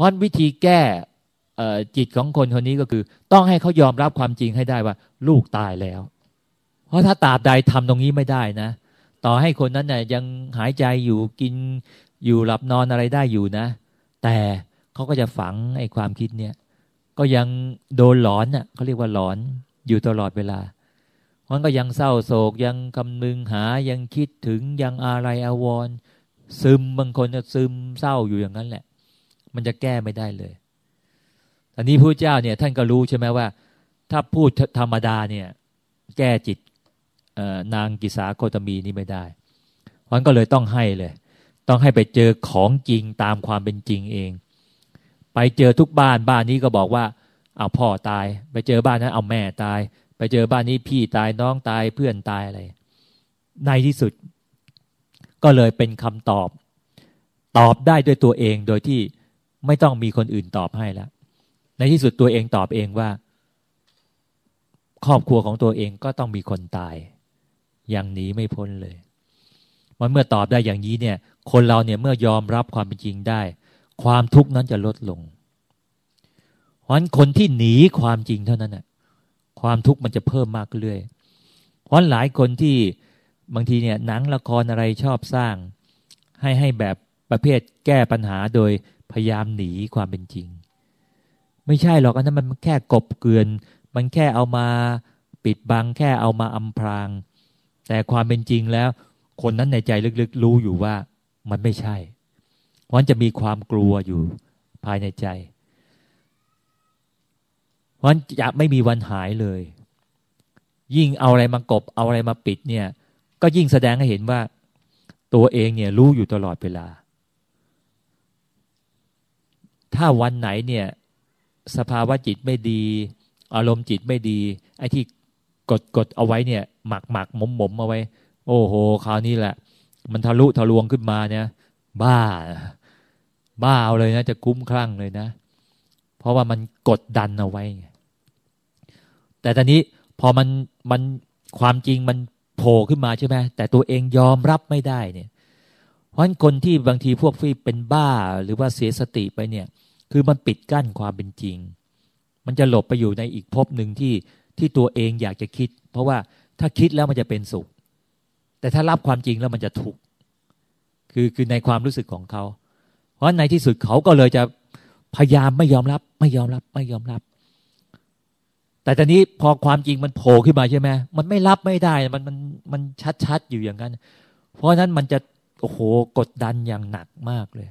ราะวิธีแก้จิตของคนคนนี้ก็คือ ต้องให้เขายอมรับความจริงให้ได้ว่า ลูกตายแล้ว เพราะถ้าตราบใดทำตรงนี้ไม่ได้นะ ต่อให้คนนั้นเนี่ยยังหายใจอยู่กินอยู่หลับนอนอะไรได้อยู่นะ แต่เขาก็จะฝังไอ้ความคิดเนี่ยก็ยังโดนหลอนน่ะเขาเรียกว่าหลอนอยู่ตลอดเวลามันก็ยังเศร้าโศกยังคำนึงหายังคิดถึงยังอะไรอาวร ซึมบางคนจะซึมเศร้าอยู่อย่างนั้นแหละ มันจะแก้ไม่ได้เลยอันนี้พระเจ้าเนี่ยท่านก็รู้ใช่ไหมว่า ถ้าพูดธรรมดาเนี่ย แก้จิตนางกิสาโคตมีนี่ไม่ได้มันก็เลยต้องให้เลย ต้องให้ไปเจอของจริงตามความเป็นจริงเอง ไปเจอทุกบ้านบ้านนี้ก็บอกว่าเอาพ่อตาย ไปเจอบ้านนั้นเอาแม่ตาย ไปเจอบ้านนี้พี่ตายน้องตายเพื่อนตายอะไรในที่สุด ก็เลยเป็นคำตอบ ตอบได้ด้วยตัวเองโดยที่ ไม่ต้องมีคนอื่นตอบให้แล้ว ในที่สุดตัวเองตอบเองว่า ครอบครัวของตัวเองก็ต้องมีคนตาย อย่างหนีไม่พ้นเลยมันเมื่อตอบได้อย่างนี้เนี่ย คนเราเนี่ยเมื่อยอมรับความเป็นจริงได้ ความทุกข์นั้นจะลดลงเพราะฉะนั้นคนที่หนีความจริงเท่านั้นน่ะความทุกข์มันจะเพิ่มมากเรื่อยเพราะหลายคนที่บางทีเนี่ยหนังละครอะไรชอบสร้าง ให้ให้แบบประเภทแก้ปัญหาโดย พยายามหนีความเป็นจริง ไม่ใช่หรอกอันนั้นมันแค่กบเกลื่อน มันแค่เอามาปิดบังแค่เอามาอำพราง แต่ความเป็นจริงแล้ว คนนั้นในใจลึกๆ รู้อยู่ว่ามันไม่ใช่เพราะจะมีความกลัวอยู่ภายในใจเพราะจะไม่มีวันหายเลย ยิ่งเอาอะไรมากบเอาอะไรมาปิดเนี่ย ก็ยิ่งแสดงให้เห็นว่า ตัวเองเนี่ยรู้อยู่ตลอดเวลา ถ้าวันไหนเนี่ย สภาวะจิตไม่ดี อารมณ์จิตไม่ดี ไอ้ที่กดกดเอาไว้เนี่ยหมักหมักหมมหมมเอาไว้ โอ้โหคราวนี้แหละ มันทะลุทะลวงขึ้นมาเนี่ย บ้า บ้าเอาเลยนะจะกุ้มคลั่งเลยนะ เพราะว่ามันกดดันเอาไว้ แต่ตอนนี้พอมันมันความจริงมันโผล่ขึ้นมาใช่ไหมแต่ตัวเองยอมรับไม่ได้เนี่ย เพราะฉะนั้นคนที่บางทีพวกฟี่เป็นบ้าหรือว่าเสียสติไปเนี่ย คือมันปิดกั้นความเป็นจริง มันจะหลบไปอยู่ในอีกภพหนึ่งที่ที่ตัวเองอยากจะคิด เพราะว่าถ้าคิดแล้วมันจะเป็นสุข แต่ถ้ารับความจริงแล้วมันจะทุกข์คือคือในความรู้สึกของเขา เพราะในที่สุดเขาก็เลยจะพยายามไม่ยอมรับ ไม่ยอมรับไม่ยอมรับ แต่ตอนนี้พอความจริงมันโผล่ขึ้นมาใช่ไหมมันไม่รับไม่ได้มันมันมันชัดๆอยู่อย่างนั้น เพราะนั้นมันจะโอ้โหกดดันอย่างหนักมากเลย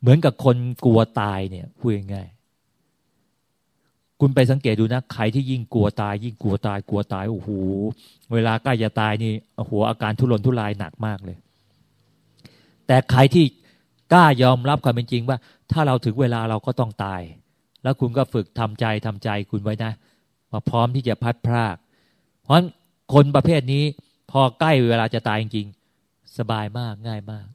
เหมือนกับคนกลัวตายเนี่ยพูดง่ายคุณไปสังเกตดูนะใครที่ยิ่งกลัวตาย ยิ่งกลัวตายกลัวตายโอ้โหเวลาใกล้จะตายนี่โอ้โหอาการทุรนทุรายหนักมากเลย แต่ใครที่กล้ายอมรับความเป็นจริงว่า ถ้าเราถึงเวลาเราก็ต้องตาย แล้วคุณก็ฝึกทำใจทำใจคุณไว้นะมาพร้อมที่จะพัดพราก เพราะคนประเภทนี้พอใกล้เวลาจะตายจริงๆสบายมากง่ายมาก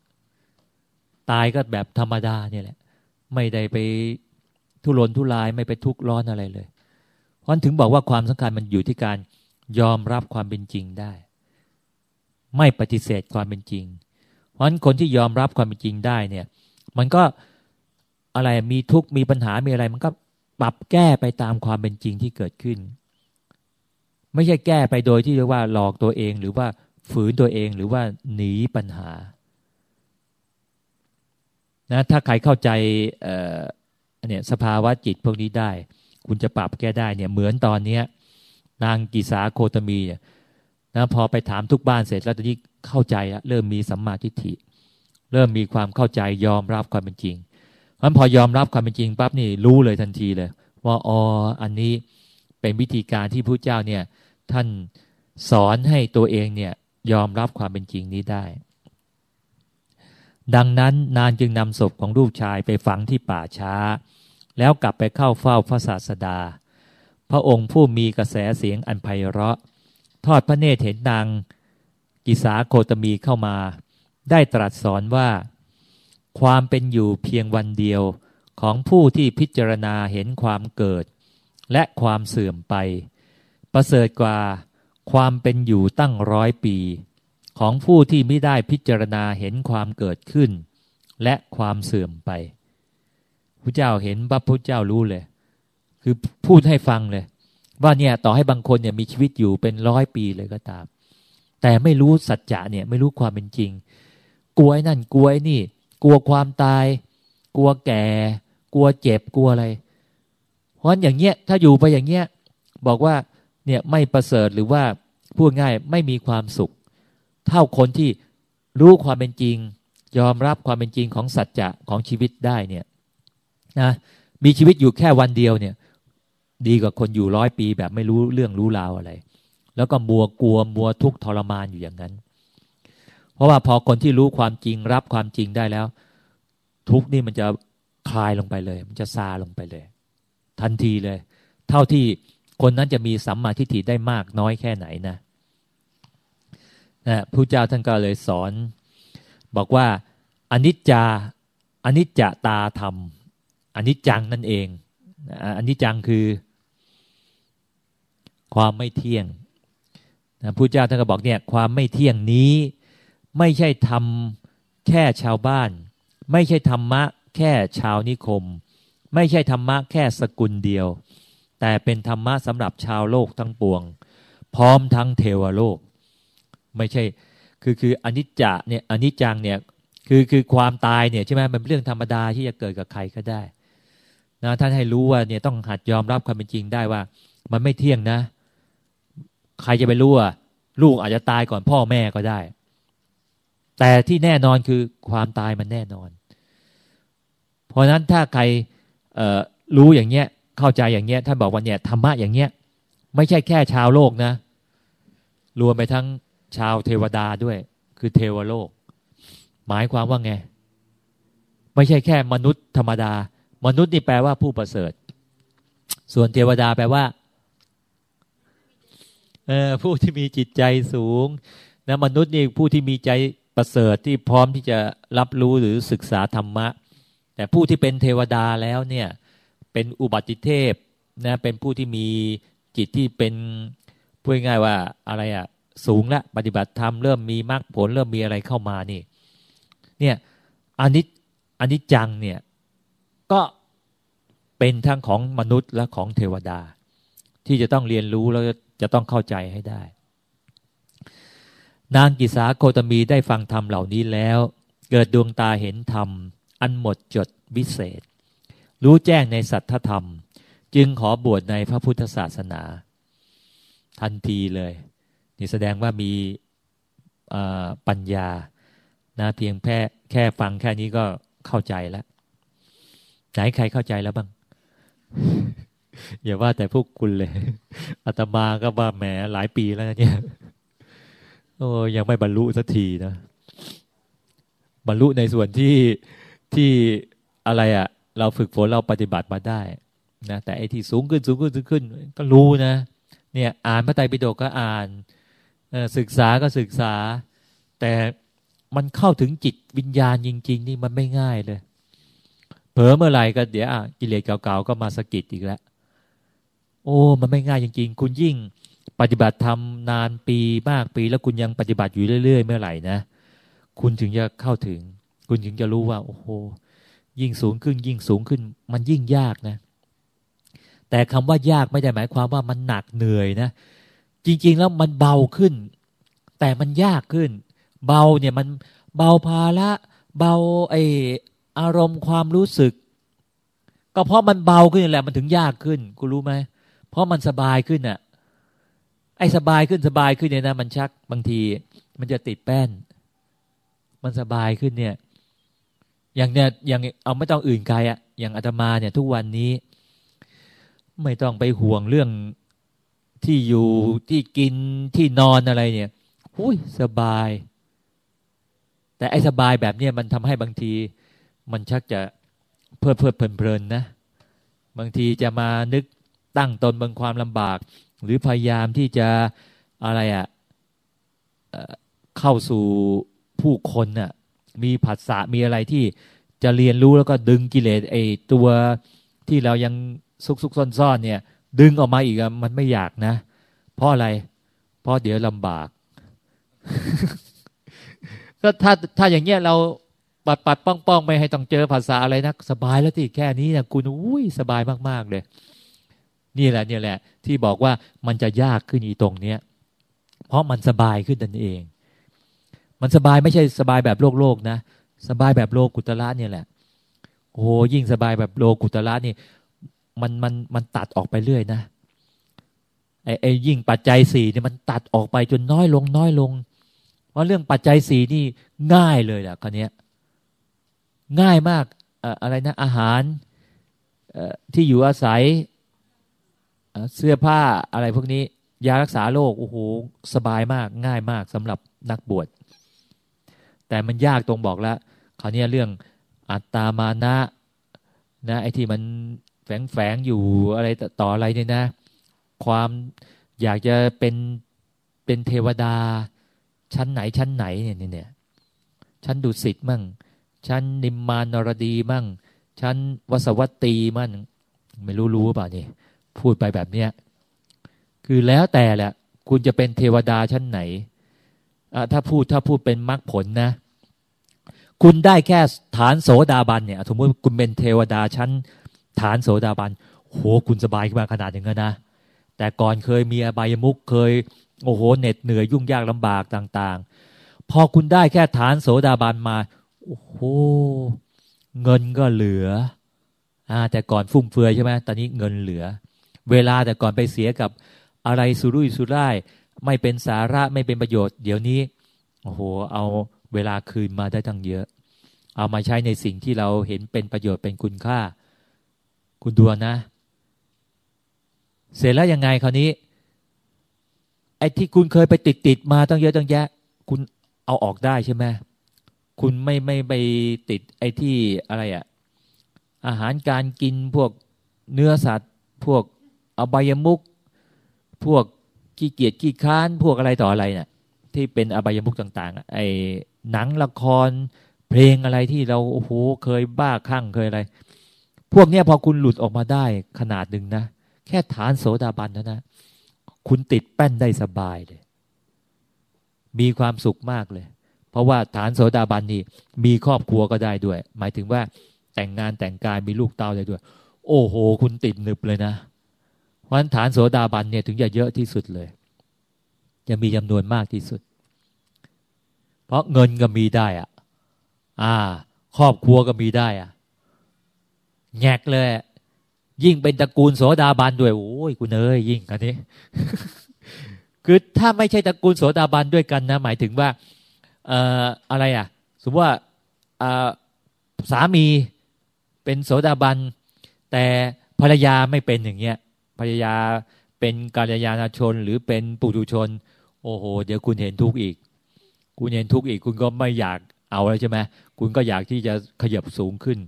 ตายก็แบบธรรมดาเนี่ยแหละ ไม่ได้ไปทุรนทุรายไม่ไปทุกข์ร้อนอะไรเลย เพราะถึงบอกว่าความสำคัญมันอยู่ที่การยอมรับความเป็นจริงได้ ไม่ปฏิเสธความเป็นจริง เพราะฉะนั้นคนที่ยอมรับความเป็นจริงได้เนี่ย มันก็อะไรมีทุกข์มีปัญหามีอะไร มันก็ปรับแก้ไปตามความเป็นจริงที่เกิดขึ้น ไม่ใช่แก้ไปโดยที่เรียกว่าหลอกตัวเองหรือว่าฝืนตัวเองหรือว่าหนีปัญหา นะถ้าใครเข้าใจเนี่ยสภาวะจิตพวกนี้ได้ คุณจะปรับแก้ได้เนี่ยเหมือนตอนเนี้ยนางกิสาโคตมีเนี่ยนะพอไปถามทุกบ้านเสร็จแล้วตอนนี้เข้าใจแล้วเริ่มมีสัมมาทิฏฐิ เริ่มมีความเข้าใจยอมรับความเป็นจริงมันพอยอมรับความเป็นจริงปั๊บนี่รู้เลยทันทีเลย ว่าอ๋ออันนี้เป็นวิธีการที่พระเจ้าเนี่ยท่านสอนให้ตัวเองเนี่ยยอมรับความเป็นจริงนี้ได้ ดังนั้นนานจึงนำศพของลูกชายไปฝังที่ป่าช้า แล้วกลับไปเข้าเฝ้าพระศาสดา พระองค์ผู้มีกระแสเสียงอันไพเราะ ทอดพระเนตรเห็นนางกิสาโคตมีเข้ามา ได้ตรัสสอนว่า ความเป็นอยู่เพียงวันเดียวของผู้ที่พิจารณาเห็นความเกิด และความเสื่อมไป ประเสริฐกว่าความเป็นอยู่ตั้งร้อยปี ของผู้ที่ไม่ได้พิจารณาเห็นความเกิดขึ้น และความเสื่อมไปพระเจ้าเห็นพระพุทธเจ้ารู้เลย คือพูดให้ฟังเลย ว่าเนี่ยต่อให้บางคนเนี่ยมีชีวิตอยู่เป็นร้อยปีเลยก็ตาม แต่ไม่รู้สัจจะเนี่ยไม่รู้ความเป็นจริง กลัวนั่นกลัวนี่ กลัวความตาย กลัวแก่ กลัวเจ็บกลัวอะไร เพราะฉะนั้นอย่างเงี้ยถ้าอยู่ไปอย่างเงี้ยบอกว่าเนี่ยไม่ประเสริฐหรือว่าพูดง่ายไม่มีความสุข เท่าคนที่รู้ความเป็นจริง ยอมรับความเป็นจริงของสัจจะของชีวิตได้เนี่ยนะมีชีวิตอยู่แค่วันเดียวเนี่ย ดีกว่าคนอยู่ร้อยปีแบบไม่รู้เรื่องรู้ราวอะไร แล้วก็มัวกลัวมัวทุกข์ทรมานอยู่อย่างนั้น เพราะว่าพอคนที่รู้ความจริงรับความจริงได้แล้ว ทุกข์นี่มันจะคลายลงไปเลย มันจะซาลงไปเลย ทันทีเลย เท่าที่คนนั้นจะมีสัมมาทิฏฐิได้มากน้อยแค่ไหนนะ นะพระเจ้าท่านก็เลยสอน บอกว่าอนิจจาอนิจจตาธรรมอนิจจังนั่นเองอนิจจังคือความไม่เที่ยงนะพระเจ้าท่านก็บอกเนี่ยความไม่เที่ยงนี้ ไม่ใช่ทำแค่ชาวบ้าน ไม่ใช่ธรรมะแค่ชาวนิคม ไม่ใช่ธรรมะแค่สกุลเดียว แต่เป็นธรรมะสำหรับชาวโลกทั้งปวง พร้อมทั้งเทวโลก ไม่ใช่ คือคืออนิจจะเนี่ยอนิจจังเนี่ยคือคือความตายเนี่ยใช่ไหมมันเป็นเรื่องธรรมดาที่จะเกิดกับใครก็ได้นะท่านให้รู้ว่าเนี่ยต้องหัดยอมรับความเป็นจริงได้ว่า มันไม่เที่ยงนะ ใครจะไปรู้ว่าลูกอาจจะตายก่อนพ่อแม่ก็ได้ แต่ที่แน่นอนคือความตายมันแน่นอน เพราะนั้นถ้าใครรู้อย่างเงี้ยเข้าใจอย่างเงี้ยท่านบอกว่าเนี่ยธรรมะอย่างเงี้ย ไม่ใช่แค่ชาวโลกนะ รวมไปทั้ง ชาวเทวดาด้วย คือเทวโลก หมายความว่าไง ไม่ใช่แค่มนุษย์ธรรมดา มนุษย์นี่แปลว่าผู้ประเสริฐ ส่วนเทวดาแปลว่าผู้ที่มีจิตใจสูงนะมนุษย์นี่ผู้ที่มีใจประเสริฐที่พร้อมที่จะรับรู้หรือศึกษาธรรมะ แต่ผู้ที่เป็นเทวดาแล้วเนี่ย เป็นอุบัติเทพนะเป็นผู้ที่มีจิตที่เป็นพูดง่ายว่าอะไรอะ่ะ สูงละปฏิบัติธรรมเริ่มมีมรรคผลเริ่มมีอะไรเข้ามานี่ เนี่ยอันนี้อันนี้จังเนี่ยก็เป็นทั้งของมนุษย์และของเทวดา ที่จะต้องเรียนรู้แล้วจะต้องเข้าใจให้ได้ นางกิสาโคตมีได้ฟังธรรมเหล่านี้แล้ว เกิดดวงตาเห็นธรรม อันหมดจดวิเศษ รู้แจ้งในสัทธธรรม จึงขอบวชในพระพุทธศาสนา ทันทีเลย นี่แสดงว่ามีปัญญานะเพียงแค่แค่ฟังแค่นี้ก็เข้าใจแล้วไหนใครเข้าใจแล้วบ้าง อย่าว่าแต่พวกคุณเลยอาตมาก็ว่าแหมหลายปีแล้วเนี่ยโอ้ยังไม่บรรลุสักทีนะบรรลุในส่วนที่ที่อะไรอะ่ะ เราฝึกฝนเราปฏิบัติมาได้นะแต่ไอ้ที่สูงขึ้นสูงขึ้นสูงขึ้น ก็รู้นะ เนี่ย อ่านพระไตรปิฎกก็อ่าน ศึกษาก็ศึกษา แต่มันเข้าถึงจิตวิญญาณจริง ๆ นี่มันไม่ง่ายเลย เผลอเมื่อไหร่ก็เดี๋ยวกิเลสเก่าๆก็มาสะกิดอีกแล้ว โอ้ มันไม่ง่ายจริง ๆ คุณยิ่งปฏิบัติทำนานปีมากปี แล้วคุณยังปฏิบัติอยู่เรื่อย ๆ เมื่อไหร่นะ คุณถึงจะเข้าถึง คุณถึงจะรู้ว่า โอ้โหยิ่งสูงขึ้น ยิ่งสูงขึ้น มันยิ่งยากนะ แต่คำว่ายากไม่ได้หมายความว่ามันหนักเหนื่อยนะ จริง ๆ แล้วมันเบาขึ้น แต่มันยากขึ้น เบาเนี่ยมันเบาภาระเบาไออารมณ์ความรู้สึก ก็เพราะมันเบาขึ้นแหละมันถึงยากขึ้นกูรู้ไหมเพราะมันสบายขึ้นอะไอ้สบายขึ้นสบายขึ้นเนี่ยนะมันชักบางที มันจะติดแป้น มันสบายขึ้นเนี่ย อย่างเนี่ยอย่างเอาไม่ต้องอื่นไกลอะอย่างอาตมาเนี่ย ทุกวันนี้ ไม่ต้องไปห่วงเรื่อง ที่อยู่ที่กินที่นอนอะไรเนี่ยหุ้ยสบาย แต่ไอ้สบายแบบเนี้ยมันทำให้บางที มันชักจะเพลิดเพลิดเพลินนะ บางทีจะมานึกตั้งตนบนความลำบาก หรือพยายามที่จะอะไรอะ่ะเข้าสู่ผู้คนน่ะ มีผัสสะมีอะไรที่จะเรียนรู้แล้วก็ดึงกิเลสไอ้ตัวที่เรายังซุกซุกซ่อนซ่อนเนี่ย ดึงออกมาอีกมันไม่อยากนะ เพราะอะไร เพราะเดี๋ยวลำบาก ก็ถ้าถ้าอย่างเงี้ยเราปัดปัดป้องป้องไม่ให้ต้องเจอภาษาอะไรนะสบายแล้วที่แค่นี้นะคุณอุ้ยสบายมาก ๆ เลย นี่แหละนี่แหละ ที่บอกว่ามันจะยากขึ้นอีตรงเนี้ย เพราะมันสบายขึ้นนั่นเอง มันสบายไม่ใช่สบายแบบโลกโลกนะสบายแบบโลกุตละเนี่ยแหละโอ้ยิ่งสบายแบบโลกุตละนี่ มันมันมันตัดออกไปเรื่อยนะไอ้ไอ้ยิ่งปัจจัยสี่เนี่ยมันตัดออกไปจนน้อยลงน้อยลงเพราะเรื่องปัจจัยสี่นี่ง่ายเลยแหละคนนี้ง่ายมากอะไรนะอาหารที่อยู่อาศัยเสื้อผ้าอะไรพวกนี้ ยารักษาโรคโอ้โหสบายมากง่ายมากสำหรับนักบวชแต่มันยากตรงบอกแล้วคราวนี้เรื่องอัตตามานะนะไอ้ที่มัน แฝงแฝงอยู่อะไรต่ออะไรเนี่ยนะ ความอยากจะเป็นเป็นเทวดา ชั้นไหนชั้นไหนเนี่ยเนี่ยชั้นดุสิตมั่ง ชั้นนิมมานรดีมั่ง ชั้นวสวัตตีมั่งไม่รู้รู้เปล่านี่พูดไปแบบเนี้ยคือแล้วแต่แหละ คุณจะเป็นเทวดาชั้นไหนถ้าพูดถ้าพูดเป็นมรรคผลนะ คุณได้แค่ฐานโสดาบันเนี่ย สมมติคุณเป็นเทวดาชั้น ฐานโสดาบันโหคุณสบายขึ้นมาขนาดอย่างนั้นนะ แต่ก่อนเคยมีอบายมุกเคยโอ้โหเหน็ดเหนื่อยยุ่งยากลำบากต่างๆ พอคุณได้แค่ฐานโสดาบันมาโอ้โหเงินก็เหลืออ่าแต่ก่อนฟุ่มเฟือยใช่ไหมตอนนี้เงินเหลือ เวลาแต่ก่อนไปเสียกับอะไรสุรุ่ยสุร่าย ไม่เป็นสาระไม่เป็นประโยชน์ เดี๋ยวนี้โอ้โหเอาเวลาคืนมาได้ตั้งเยอะ เอามาใช้ในสิ่งที่เราเห็นเป็นประโยชน์เป็นคุณค่า คุณดูนะ เสร็จแล้วยังไงคราวนี้ ไอ้ที่คุณเคยไปติดติดมาตั้งเยอะตั้งแยะ คุณเอาออกได้ใช่ไหมคุณไม่ไม่ไปติดไอ้ที่อะไรอะอาหารการกินพวกเนื้อสัตว์ พวกอบายมุก พวกขี้เกียจขี้ค้าน พวกอะไรต่ออะไรเนะี่ยที่เป็นอบายมุกต่าง ๆ ไอ้หนังละคร เพลงอะไรที่เราโอ้โหเคยบ้าคลั่งเคยอะไร พวกเนี้ยพอคุณหลุดออกมาได้ขนาดหนึ่งนะ แค่ฐานโสดาบันนะนะ คุณติดแป้นได้สบายเลย มีความสุขมากเลย เพราะว่าฐานโสดาบันนี่มีครอบครัวก็ได้ด้วย หมายถึงว่าแต่งงานแต่งกายมีลูกเต้าได้ด้วย โอ้โห คุณติดหนึบเลยนะเพราะฐานโสดาบันเนี่ยถึงจะเยอะที่สุดเลย จะมีจำนวนมากที่สุด เพราะเงินก็มีได้อะ อ่า ครอบครัวก็มีได้อะ แงกเลย ยิ่งเป็นตระกูลโสดาบันด้วย โอ้ยกูเนยยิ่งอันนี้ คือถ้าไม่ใช่ตระกูลโสดาบันด้วยกันนะ หมายถึงว่าเอ่ออะไรอะ สมมติว่าสามีเป็นโสดาบัน แต่ภรรยาไม่เป็นอย่างเงี้ยภรรยาเป็นกาลยาณชน หรือเป็นปุถุชน โอ้โห เดี๋ยวคุณเห็นทุกข์อีก คุณเห็นทุกข์อีก คุณก็ไม่อยากเอาแล้วใช่ไหมคุณก็อยากที่จะขยับสูงขึ้น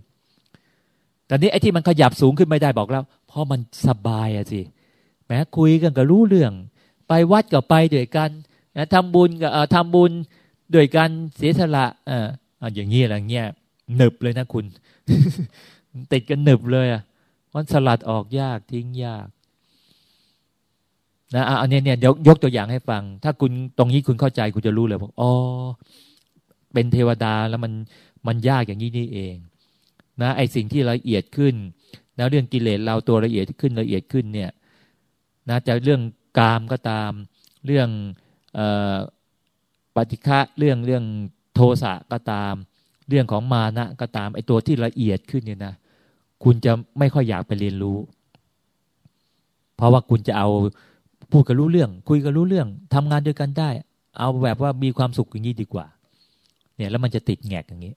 แต่นี้ไอ้ที่มันขยับสูงขึ้นไม่ได้บอกแล้ว เพราะมันสบายอะสิแม้คุยกันก็รู้เรื่อง ไปวัดก็ไปด้วยกันนะทำบุญก็ทำบุญด้วยกันเสียสละอ่าอย่างนี้อะไรเงี้ยหนึบเลยนะคุณ ติดกันหนึบเลยอะมันสลัดออกยากทิ้งยากนะอันนี้เนี่ยเดี๋ยวยกตัวอย่างให้ฟัง ถ้าคุณตรงนี้คุณเข้าใจคุณจะรู้เลยว่าอ๋อเป็นเทวดาแล้วมันมันยากอย่างนี้นี่เอง นะไอสิ่งที่ละเอียดขึ้นแล้วเรื่องกิเลสเราตัวละเอียดขึ้นละเอียดขึ้นเนี่ยนะจะเรื่องกามก็ตาม เรื่องอปฏิฆะเรื่องเรื่องโทสะก็ตาม เรื่องของมานะก็ตามไอตัวที่ละเอียดขึ้นเนี่ยนะคุณจะไม่ค่อยอยากไปเรียนรู้ เพราะว่าคุณจะเอาพูดกันรู้เรื่อง คุยกันรู้เรื่องทำงานด้วยกันได้ เอาแบบว่ามีความสุขอย่างนี้ดีกว่า เนี่ยแล้วมันจะติดแงกอย่างนี้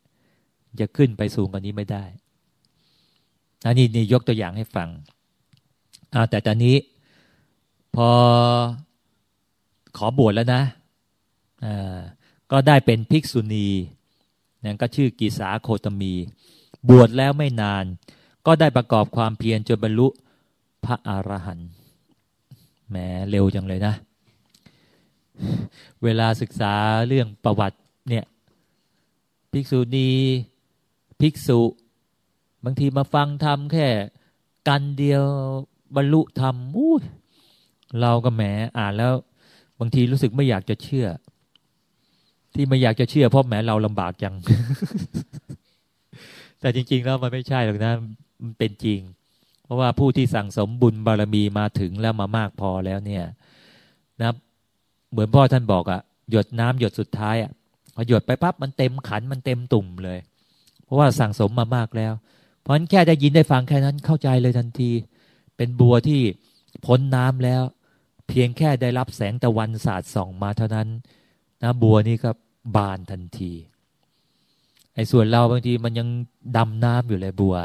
จะขึ้นไปสูงกว่านี้ไม่ได้อันนี้นี่ยกตัวอย่างให้ฟังแต่ตอนนี้พอขอบวชแล้วนะก็ได้เป็นภิกษุณีนั่นก็ชื่อกีสาโคตมี บวชแล้วไม่นาน ก็ได้ประกอบความเพียรจนบรรลุพระอรหันต์แหมเร็วจังเลยนะ เวลาศึกษาเรื่องประวัติเนี่ยภิกษุณี ภิกษุ บางทีมาฟังธรรมแค่ กันเดียวบรรลุธรรมอู้เราก็แหมอ่านแล้ว บางทีรู้สึกไม่อยากจะเชื่อ ที่ไม่อยากจะเชื่อเพราะแหมเราลำบากจัง แต่จริง ๆ แล้วมันไม่ใช่หรอกนะมันเป็นจริง เพราะว่าผู้ที่สั่งสมบุญบารมีมาถึงแล้วมามากพอแล้วเนี่ย นะเหมือนพ่อท่านบอกอะ่ะหยดน้ำหยดสุดท้ายอะพอหยดไปปั๊บมันเต็มขันมันเต็มตุ่มเลย เพราะว่าสั่งสมมามากแล้ว เพราะฉะนั้นแค่ได้ยินได้ฟังแค่นั้นเข้าใจเลยทันที เป็นบัวที่พ้นน้ำแล้ว เพียงแค่ได้รับแสงตะวันสาดส่องมาเท่านั้นนะบัวนี่ก็บานทันทีไอ้ส่วนเราบางทีมันยังดำน้ำอยู่เลยบัว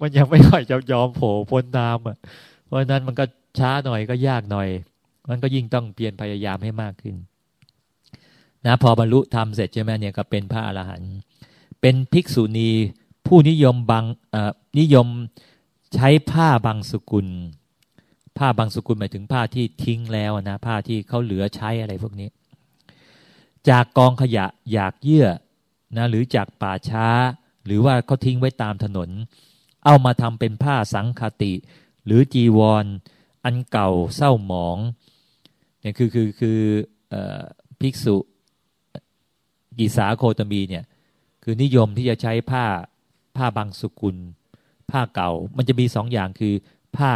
มันยังไม่ค่อยจะยอมโผล่พ้นน้ำอะ เพราะนั้นมันก็ช้าหน่อยก็ยากหน่อย มันก็ยิ่งต้องเปลี่ยนพยายามให้มากขึ้น นะพอบรรลุธรรมเสร็จใช่ไหมเนี่ยก็เป็นพระอรหันต์ เป็นภิกษุณีผู้นิยมบางนิยมใช้ผ้าบางสกุล ผ้าบางสกุลหมายถึงผ้าที่ทิ้งแล้วนะผ้าที่เขาเหลือใช้อะไรพวกนี้ จากกองขยะอยากเยื่อนะหรือจากป่าช้า หรือว่าเขาทิ้งไว้ตามถนน เอามาทำเป็นผ้าสังคติ หรือจีวรออันเก่าเศร้าหมองเนี่ยคือคือคือภิกษุกิสาโคตมีเนี่ย คือนิยมที่จะใช้ผ้าผ้าบางสุกุล ผ้าเก่า มันจะมีสองอย่างคือผ้า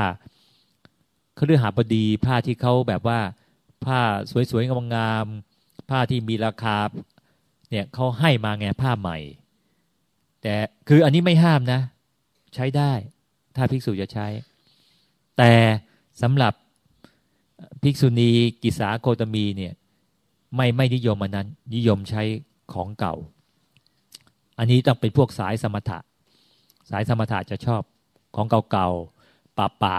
เขาเรียกหาบดี ผ้าที่เขาแบบว่า ผ้าสวยๆงามๆผ้าที่มีราคาเนี่ยเขาให้มาไงผ้าใหม่ แต่คืออันนี้ไม่ห้ามนะ ใช้ได้ ถ้าภิกษุจะใช้ แต่สำหรับภิกษุณีกิสาโคตมีเนี่ย ไม่ไม่นิยมอันนั้น นิยมใช้ของเก่า อันนี้ต้องเป็นพวกสายสมถะ สายสมถะจะชอบของเก่าๆปะปะ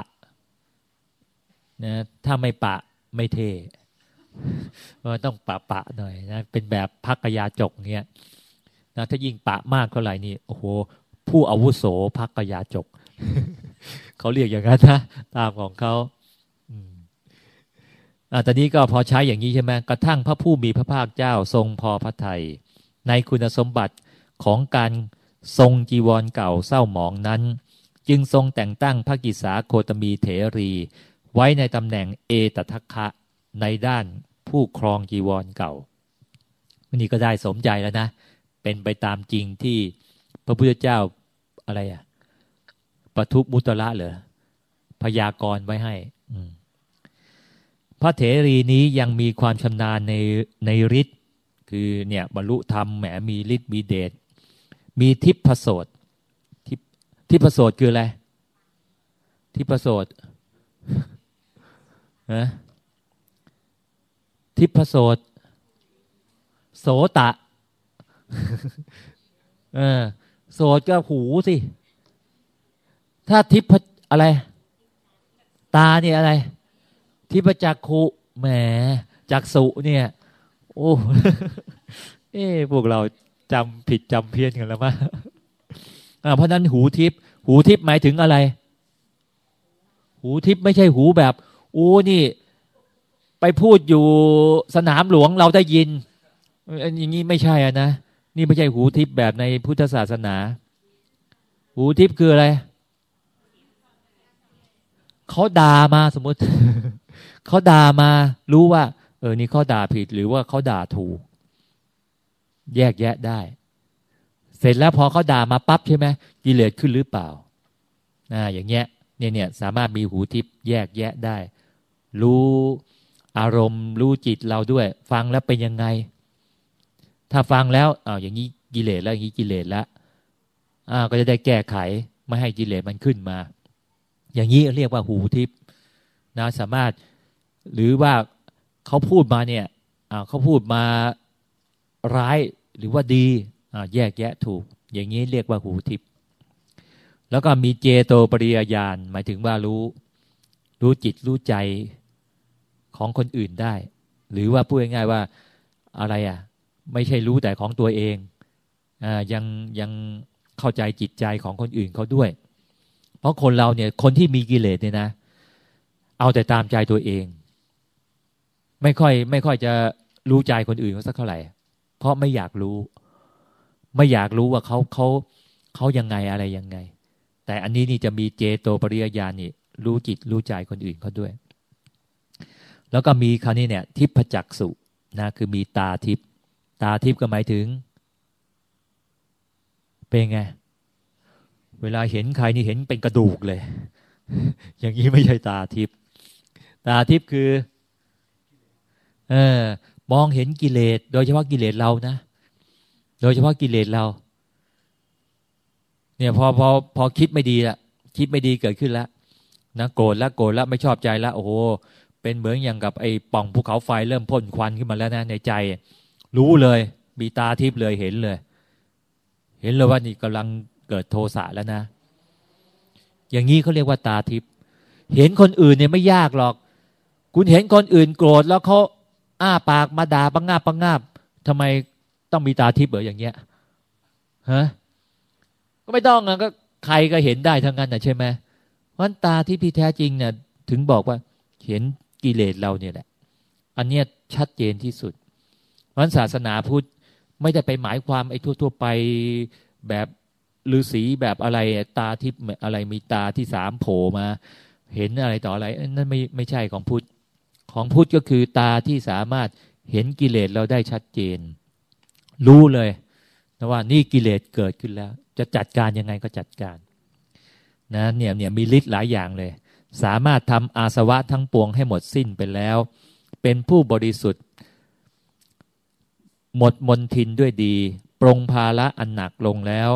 นะถ้าไม่ปะไม่เทต้องปะปะหน่อยนะเป็นแบบพักยาจกเงี้ยนะถ้ายิ่งปะมากเท่าไหร่นี่โอ้โหผู้อาวุโสพักยาจกเขาเรียกอย่างนั้นนะตามของเขาอ่าตอนนี้ก็พอใช้อย่างนี้ใช่ไหมกระทั่งพระผู้มีพระภาคเจ้าทรงพอพระทยัยในคุณสมบัติ ของการทรงจีวรเก่าเศร้าหมองนั้น จึงทรงแต่งตั้งพระกิสาโคตมีเถรี ไว้ในตำแหน่งเอตทัคคะในด้านผู้ครองจีวรเก่าวันนี้ก็ได้สมใจแล้วนะ เป็นไปตามจริงที่พระพุทธเจ้าอะไรอะปทุมุตระเหรอพยากรไว้ให้พระเถรีนี้ยังมีความชำนาญในในฤทธิ์คือเนี่ยบรรลุธรรมแหมมีฤทธิ์มีเดช มีทิพโสดทิพทิพโสดคืออะไร ทิพโสดนะทิพโสดโสตะเออโสดก็หูสิ ถ้าทิพอะไร ตาเนี่ยอะไร ทิพจักขุแหมจักสุเนี่ย โอ้เอ้พวกเรา จำผิดจำเพี้ยนกันแล้วมั้งเพราะนั้นหูทิพหูทิพหมายถึงอะไร หูทิพไม่ใช่หูแบบโอ้นี่ ไปพูดอยู่สนามหลวงเราได้ยินอย่างนี้ไม่ใช่อะนะนี่ไม่ใช่หูทิพย์แบบในพุทธศาสนา หูทิพย์คืออะไรเขาด่ามาสมมติเขาด่ามารู้ว่า เออนี่เขาด่าผิดหรือว่าเขาด่าถูก แยกแยะได้ เสร็จแล้วพอเขาด่ามาปั๊บใช่ไหมกิเลสขึ้นหรือเปล่าอ่าอย่างเงี้ยเนี่ยเนี่ยสามารถมีหูทิพย์แยกแยะได้ รู้อารมณ์ รู้จิตเราด้วย ฟังแล้วเป็นยังไง ถ้าฟังแล้วอ้าวอย่างนี้กิเลสแล้วอย่างนี้กิเลสแล้วอ้าวก็จะได้แก้ไขไม่ให้กิเลสมันขึ้นมา อย่างนี้เรียกว่าหูทิพย์นะสามารถหรือว่าเขาพูดมาเนี่ยอ้าเขาพูดมาร้าย หรือว่าดีแยกแยะถูก อย่างนี้เรียกว่าหูทิพย์แล้วก็มีเจโตปริยญาณหมายถึงว่ารู้ รู้จิตรู้ใจของคนอื่นได้ หรือว่าพูดง่ายๆว่าอะไรอะ ไม่ใช่รู้แต่ของตัวเองอยังยังเข้าใจจิตใจของคนอื่นเขาด้วย เพราะคนเราเนี่ยคนที่มีกิเลสเนี่ยนะ เอาแต่ตามใจตัวเอง ไม่ค่อยไม่ค่อยจะรู้ใจคนอื่นเขาสักเท่าไหร่ เพราะไม่อยากรู้ ไม่อยากรู้ว่าเขาเขาเขายังไงอะไรยังไง แต่อันนี้นี่จะมีเจโตปริยญาณนี่รู้จิตรู้ใจคนอื่นเขาด้วย แล้วก็มีคราวนี้เนี่ย ทิพจักสุนะคือมีตาทิพตาทิพก็หมายถึง เป็นไง เวลาเห็นใครนี่เห็นเป็นกระดูกเลย อย่างนี้ไม่ใช่ตาทิพตาทิพคือ เออ มองเห็นกิเลส โดยเฉพาะกิเลสเรานะ โดยเฉพาะกิเลสเรา เนี่ยพอพอพอคิดไม่ดีละคิดไม่ดีเกิดขึ้นแล้วนะโกรธแล้วโกรธแล้วไม่ชอบใจแล้วโอ้โหเป็นเหมือนอย่างกับไอ้ป่องภูเขาไฟเริ่มพ่นควันขึ้นมาแล้วนะในใจ รู้เลยมีตาทิพย์เลยเห็นเลย เห็นเลยว่านี่กำลังเกิดโทสะแล้วนะ อย่างนี้เขาเรียกว่าตาทิพย์เห็นคนอื่นเนี่ยไม่ยากหรอก คุณเห็นคนอื่นโกรธแล้วเขา อ้าปากมาด่าปังงาบปังงาบทำไมต้องมีตาทิพย์เหรออย่างเงี้ยฮะก็ไม่ต้องนะก็ใครก็เห็นได้ทั้งนั้นนะใช่ไหมวันตาที่พี่แท้จริงเนี่ยถึงบอกว่าเห็นกิเลสเราเนี่ยแหละ อันเนี้ยชัดเจนที่สุดวันศาสนาพุทธไม่ได้ไปหมายความไอ้ทั่ว ๆ ไปแบบฤาษีแบบอะไรตาทิพย์อะไรมีตาที่สามโผล่มา เห็นอะไรต่ออะไรนั่นไม่ไม่ใช่ของพุทธ ของพุทธก็คือตาที่สามารถเห็นกิเลสเราได้ชัดเจน รู้เลยนะว่านี่กิเลสเกิดขึ้นแล้ว จะจัดการยังไงก็จัดการนะเนี่ยเนี่ยมีฤทธิ์หลายอย่างเลย สามารถทำอาสวะทั้งปวงให้หมดสิ้นไปแล้ว เป็นผู้บริสุทธิ์ หมดมนทินด้วยดี ปรงภาระอันหนักลงแล้ว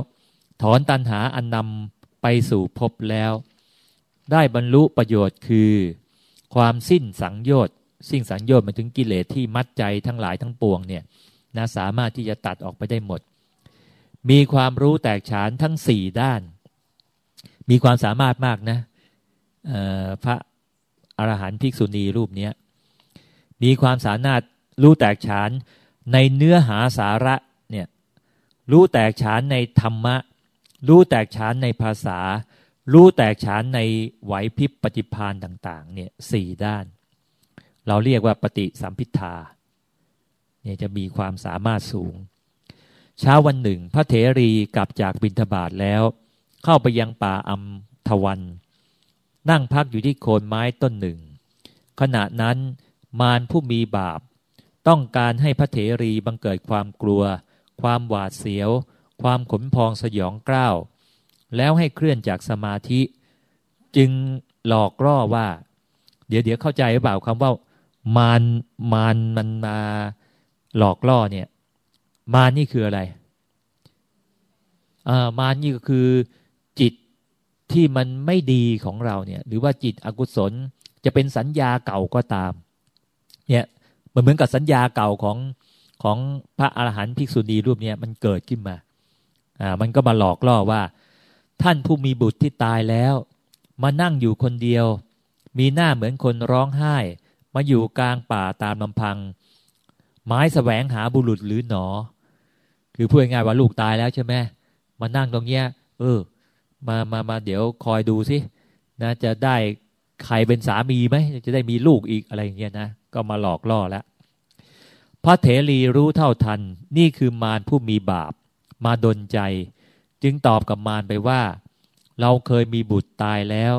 ถอนตันหาอันนำไปสู่พบแล้ว ได้บรรลุประโยชน์คือ ความสิ้นสังโยชน์สิ้นสังโยชน์มาถึงกิเลสที่มัดใจทั้งหลายทั้งปวงเนี่ยนะสามารถที่จะตัดออกไปได้หมด มีความรู้แตกฉานทั้งสี่ด้าน มีความสามารถมากนะพระอรหันต์ภิกษุณีรูปนี้มีความสามารถรู้แตกฉานในเนื้อหาสาระเนี่ยรู้แตกฉานในธรรมะ รู้แตกฉานในภาษา รู้แตกฉานในไหวพริบปฏิพานต่าง ๆ เนี่ยสี่ด้าน เราเรียกว่าปฏิสัมพิทาเนี่ยจะมีความสามารถสูง เช้าวันหนึ่ง พระเถรีกลับจากบิณฑบาตแล้ว เข้าไปยังป่าอัมทวัน นั่งพักอยู่ที่โคนไม้ต้นหนึ่ง ขณะนั้นมารผู้มีบาป ต้องการให้พระเถรีบังเกิดความกลัว ความหวาดเสียว ความขนพองสยองกล้าว แล้วให้เคลื่อนจากสมาธิ จึงหลอกล่อว่า เดี๋ยวเดี๋ยวเข้าใจหรือเปล่าคำว่ามารมารมันมาหลอกล่อเนี่ย มารนี่คืออะไรอ่ามารนี่ก็คือจิตที่มันไม่ดีของเราเนี่ย หรือว่าจิตอกุศลจะเป็นสัญญาเก่าก็ตาม เนี่ยมันเหมือนกับสัญญาเก่าของของพระอรหันต์ภิกษุณีรูปเนี้มันเกิดขึ้นมาอ่ามันก็มาหลอกล่อว่า ท่านผู้มีบุตรที่ตายแล้ว มานั่งอยู่คนเดียว มีหน้าเหมือนคนร้องไห้ มาอยู่กลางป่าตามลำพัง ไม้สแสวงหาบุรุษหรือหนอ คือพูดง่ายว่าลูกตายแล้วใช่ไหมมานั่งตรงเนี้ย เออ มามามาเดี๋ยวคอยดูสินะจะได้ใครเป็นสามีไหมจะได้มีลูกอีกอะไรอย่างเงี้ยนะก็มาหลอกล่อแล้วพระเถรีรู้เท่าทัน นี่คือมารผู้มีบาป มาดนใจ จึงตอบกับมารไปว่า เราเคยมีบุตรตายแล้ว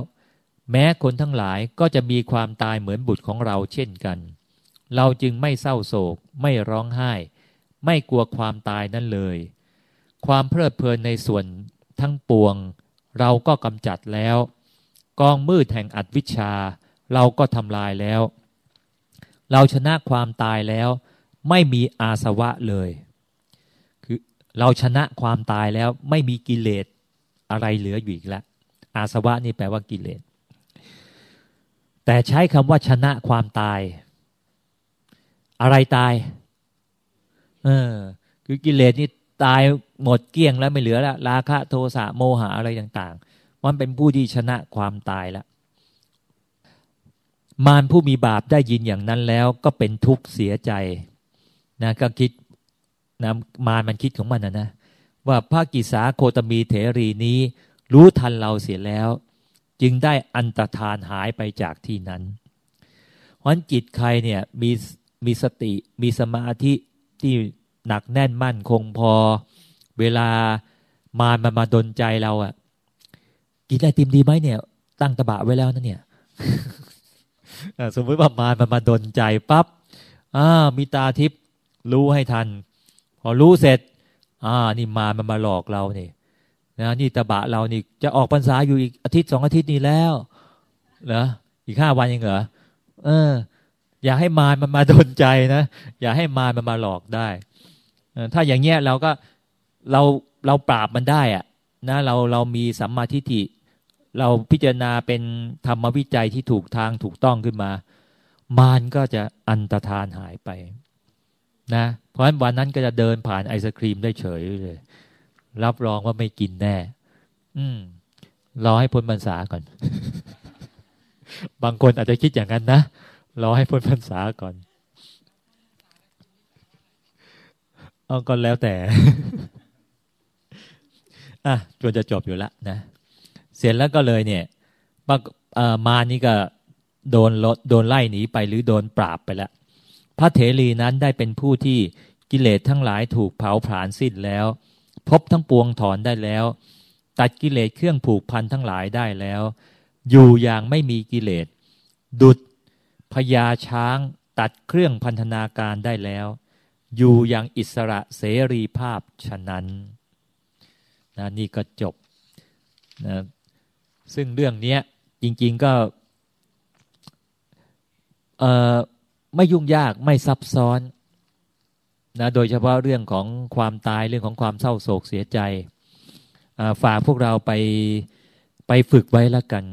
แม้คนทั้งหลายก็จะมีความตายเหมือนบุตรของเราเช่นกัน เราจึงไม่เศร้าโศก ไม่ร้องไห้ ไม่กลัวความตายนั้นเลย ความเพลิดเพลินในส่วนทั้งปวง เราก็กำจัดแล้ว กองมืดแห่งอัตวิชา เราก็ทำลายแล้ว เราชนะความตายแล้ว ไม่มีอาสวะเลย เราชนะความตายแล้วไม่มีกิเลสอะไรเหลืออยู่อีกแล้ว อาสวะนี่แปลว่ากิเลส แต่ใช้คำว่าชนะความตาย อะไรตาย เออ คือกิเลสนี่ตายหมดเกลี้ยงแล้วไม่เหลือแล้วราคะโทสะโมหะอะไรต่าง ๆ มันเป็นผู้ที่ชนะความตายแล้วมารผู้มีบาปได้ยินอย่างนั้นแล้วก็เป็นทุกข์เสียใจนะก็คิด นะมารมันคิดของมันนะนะว่าพระกิสาโคตมีเถรีนี้ รู้ทันเราเสียแล้ว จึงได้อันตรธานหายไปจากที่นั้นเพราะจิตใครเนี่ยมีมีสติมีสมาธิที่หนักแน่นมั่นคงพอ เวลามารมันมาดนใจเราอะกินไอติมดีไหมเนี่ย ตั้งตะบะไว้แล้วนะเนี่ยสมมติว่ามารมันมาดนใจปับ๊บอ่ามีตาทิพย์รู้ให้ทัน พอรู้เสร็จ อ่า นี่มามันมาหลอกเราเนี่ยนะนี่ตะบะเรานี่จะออกพรรษาอยู่อีกอาทิตย์สองอาทิตย์นี้แล้วเหรออีกห้าวันยังเหรอเออ อย่าให้มารมันมาโดนใจนะอย่าให้มารมันมาหลอกได้ถ้าอย่างเงี้ยเราก็เราเราปราบมันได้อะนะเราเรามีสัมมาทิฏฐิเราพิจารณาเป็นธรรมวิจัยที่ถูกทางถูกต้องขึ้นมา มารก็จะอันตรธานหายไป นะเพราะฉะนั้นวันนั้นก็จะเดินผ่านไอศครีมได้เฉยเลย รับรองว่าไม่กินแน่ อืมรอให้พ้นพรรษาก่อน บางคนอาจจะคิดอย่างนั้นนะรอให้พ้นพรรษาก่อนเอาก็แล้วแต่อะจนจะจบอยู่ละนะเสร็จแล้วก็เลยเนี่ยมานี่ก็โดนโดนไล่หนีไปหรือโดนปราบไปแล้ว พระเถรีนั้นได้เป็นผู้ที่กิเลสทั้งหลายถูกเผาผลาญสิ้นแล้ว พบทั้งปวงถอนได้แล้ว ตัดกิเลสเครื่องผูกพันทั้งหลายได้แล้ว อยู่อย่างไม่มีกิเลส ดุดพญาช้างตัดเครื่องพันธนาการได้แล้ว อยู่อย่างอิสระเสรีภาพฉะนั้นนะนี่ก็จบนะซึ่งเรื่องนี้จริง ๆก็ ไม่ยุ่งยากไม่ซับซ้อนนะโดยเฉพาะเรื่องของความตายเรื่องของความเศร้าโศกเสียใจฝากพวกเราไปไปฝึกไว้ล้วกัน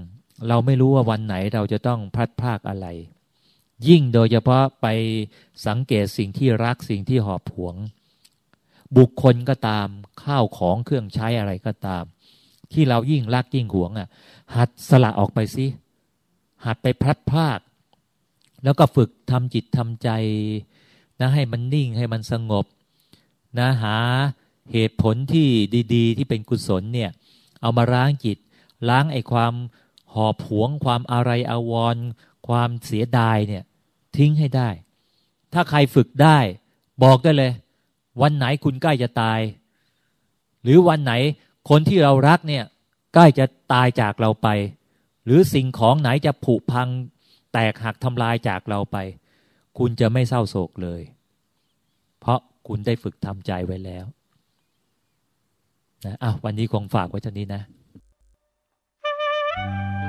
เราไม่รู้ว่าวันไหนเราจะต้องพลัดพรากอะไร ยิ่งโดยเฉพาะไปสังเกตสิ่งที่รักสิ่งที่หอบหวง บุคคลก็ตามข้าวของเครื่องใช้อะไรก็ตาม ที่เรายิ่งรักยิ่งหวงอะ หัดสละออกไปสิหัดไปพลัดพราก แล้วก็ฝึกทำจิตทำใจนะให้มันนิ่งให้มันสงบนะหาเหตุผลที่ดี ๆ ที่เป็นกุศลเนี่ย เอามาล้างจิต ล้างไอ้ความหอบหวง ความอะไรอาวรณ์ความเสียดายเนี่ย ทิ้งให้ได้ ถ้าใครฝึกได้ บอกได้เลย วันไหนคุณใกล้จะตาย หรือวันไหนคนที่เรารักเนี่ย ใกล้จะตายจากเราไป หรือสิ่งของไหนจะผุพัง แตกหักทำลายจากเราไป คุณจะไม่เศร้าโศกเลย เพราะคุณได้ฝึกทำใจไว้แล้วนะอะวันนี้คงฝากไว้เท่านี้นะ thank you